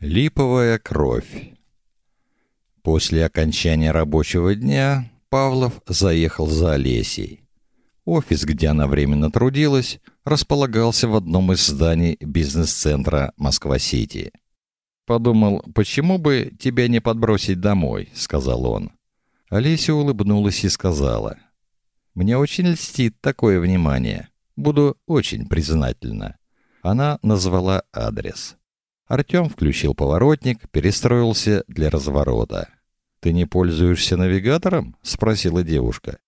Липовая кровь. После окончания рабочего дня Павлов заехал за Олесей. Офис, где она временно трудилась, располагался в одном из зданий бизнес-центра Москва-Сити. Подумал, почему бы тебя не подбросить домой, сказал он. Олеся улыбнулась и сказала: Мне очень льстит такое внимание. Буду очень признательна. Она назвала адрес. Артём включил поворотник, перестроился для разворота. Ты не пользуешься навигатором? спросила девушка.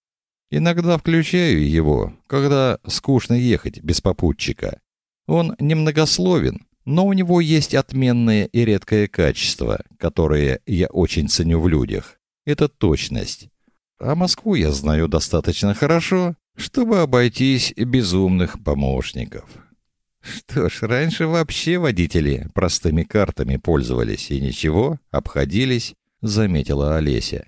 Иногда включаю его, когда скучно ехать без попутчика. Он немногословен, но у него есть отменное и редкое качество, которое я очень ценю в людях. Это точность. А Москву я знаю достаточно хорошо, чтобы обойтись без умных помощников. Что ж, раньше вообще водители простыми картами пользовались и ничего, обходились, заметила Олеся.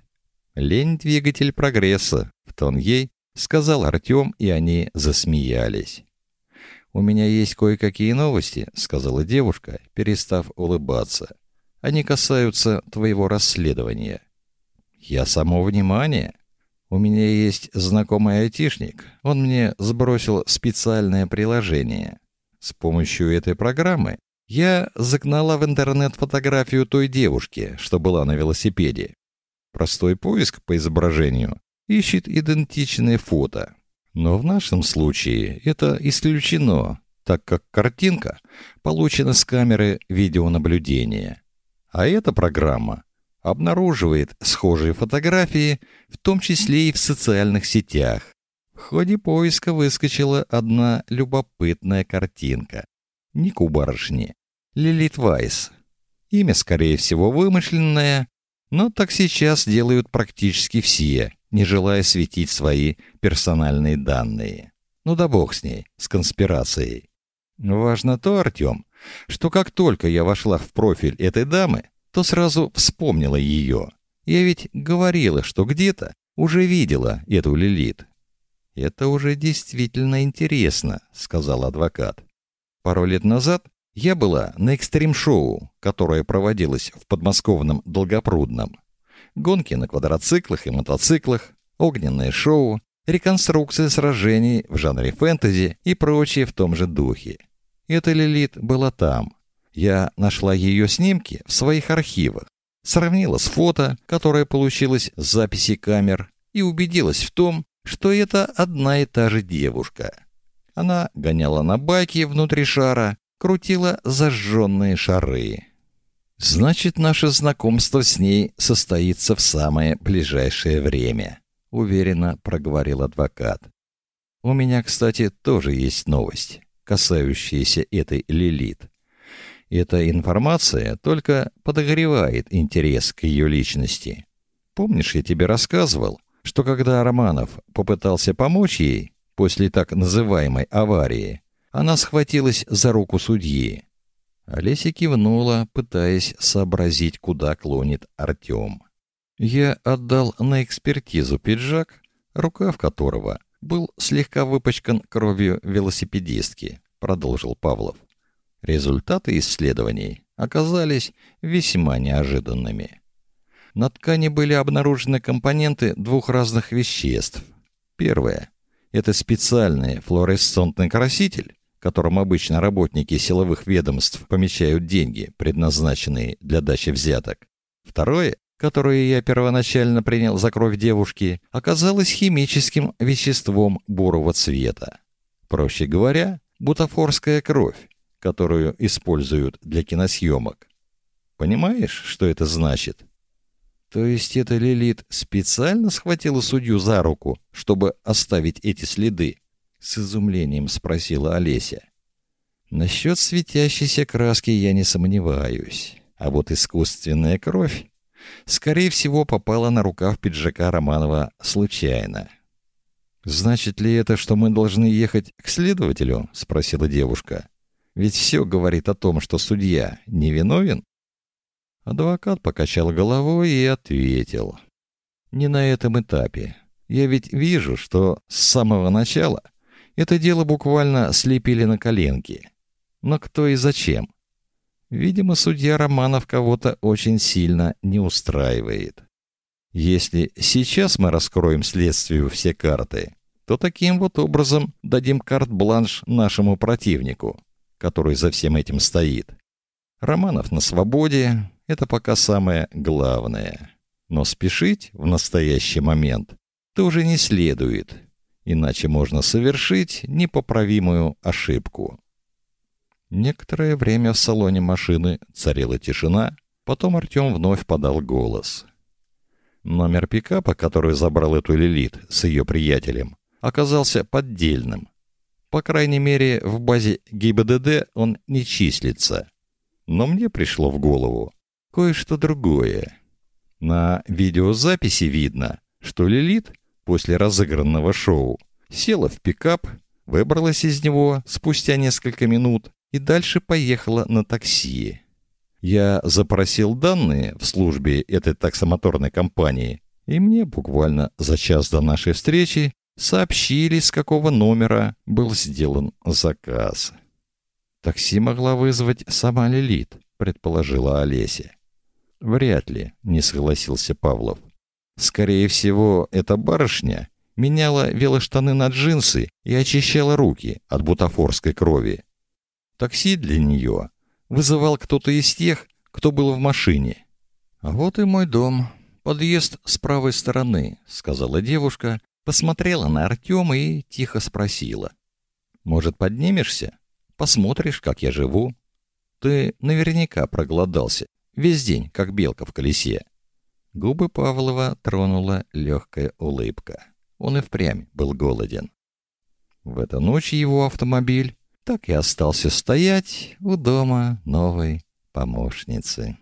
Лень двигатель прогресса, в тон ей сказал Артём, и они засмеялись. У меня есть кое-какие новости, сказала девушка, перестав улыбаться. Они касаются твоего расследования. Я само внимание. У меня есть знакомый айтишник. Он мне сбросил специальное приложение. С помощью этой программы я загнала в интернет фотографию той девушки, что была на велосипеде. Простой поиск по изображению ищет идентичные фото. Но в нашем случае это исключено, так как картинка получена с камеры видеонаблюдения. А эта программа обнаруживает схожие фотографии, в том числе и в социальных сетях. В ходе поиска выскочила одна любопытная картинка. Ник барышни. Лилит Вайс. Имя, скорее всего, вымышленное, но так сейчас делают практически все, не желая светить свои персональные данные. Ну да бог с ней, с конспирацией. Важно то, Артём, что как только я вошла в профиль этой дамы, то сразу вспомнила ее. Я ведь говорила, что где-то уже видела эту Лилит. Это уже действительно интересно, сказал адвокат. Пару лет назад я была на экстрим-шоу, которое проводилось в подмосковном Долгопрудном. Гонки на квадроциклах и мотоциклах, огненное шоу, реконструкция сражений в жанре фэнтези и прочее в том же духе. Эта Лилит была там. Я нашла ее снимки в своих архивах, сравнила с фото, которое получилось с записи камер, и убедилась в том, что это одна и та же девушка. Она гоняла на байке внутри шара, крутила зажженные шары. Значит, наше знакомство с ней состоится в самое ближайшее время, уверенно проговорил адвокат. У меня, кстати, тоже есть новость, касающаяся этой Лилит. Эта информация только подогревает интерес к ее личности. Помнишь, я тебе рассказывал, что когда Романов попытался помочь ей после так называемой аварии, она схватилась за руку судьи. Олеся кивнула, пытаясь сообразить, куда клонит Артём. Я отдал на экспертизу пиджак, рукав которого был слегка выпачкан кровью велосипедистки, продолжил Павлов. Результаты исследований оказались весьма неожиданными. На ткани были обнаружены компоненты двух разных веществ. Первое это специальный флуоресцентный краситель, которым обычно работники силовых ведомств помещают деньги, предназначенные для дачи взяток. Второе, которое я первоначально принял за кровь девушки, оказалось химическим веществом бурого цвета. Проще говоря, бутафорская кровь, которую используют для киносъемок. Понимаешь, что это значит? То есть эта Лилит специально схватила судью за руку, чтобы оставить эти следы? С изумлением спросила Олеся. Насчет светящейся краски я не сомневаюсь. А вот искусственная кровь, скорее всего, попала на рукав пиджака Романова случайно. Значит ли это, что мы должны ехать к следователю? спросила девушка. Ведь все говорит о том, что судья невиновен. Адвокат покачал головой и ответил: "Не на этом этапе. Я ведь вижу, что с самого начала это дело буквально слепили на коленки. Но кто и зачем? Видимо, судья Романов кого-то очень сильно не устраивает. Если сейчас мы раскроем следствию все карты, то таким вот образом дадим карт-бланш нашему противнику, который за всем этим стоит. Романов на свободе — это пока самое главное. Но спешить в настоящий момент тоже не следует, иначе можно совершить непоправимую ошибку. Некоторое время в салоне машины царила тишина, потом Артем вновь подал голос. Номер пикапа, который забрал эту Лилит с ее приятелем, оказался поддельным. По крайней мере, в базе ГИБДД он не числится. Но мне пришло в голову кое-что другое. На видеозаписи видно, что Лилит после разыгранного шоу села в пикап, выбралась из него спустя несколько минут и дальше поехала на такси. Я запросил данные в службе этой таксомоторной компании, и мне буквально за час до нашей встречи сообщили, с какого номера был сделан заказ. Такси могла вызвать сама Лилит, предположила Олеся. Вряд ли, не согласился Павлов. Скорее всего, эта барышня меняла велоштаны на джинсы и очищала руки от бутафорской крови. Такси для нее вызывал кто-то из тех, кто был в машине. «А вот и мой дом. Подъезд с правой стороны», — сказала девушка, посмотрела на Артема и тихо спросила. «Может, поднимешься? Посмотришь, как я живу? Ты наверняка проголодался. Весь день, как белка в колесе. Губы Павлова тронула легкая улыбка. Он и впрямь был голоден. В эту ночь его автомобиль так и остался стоять у дома новой помощницы.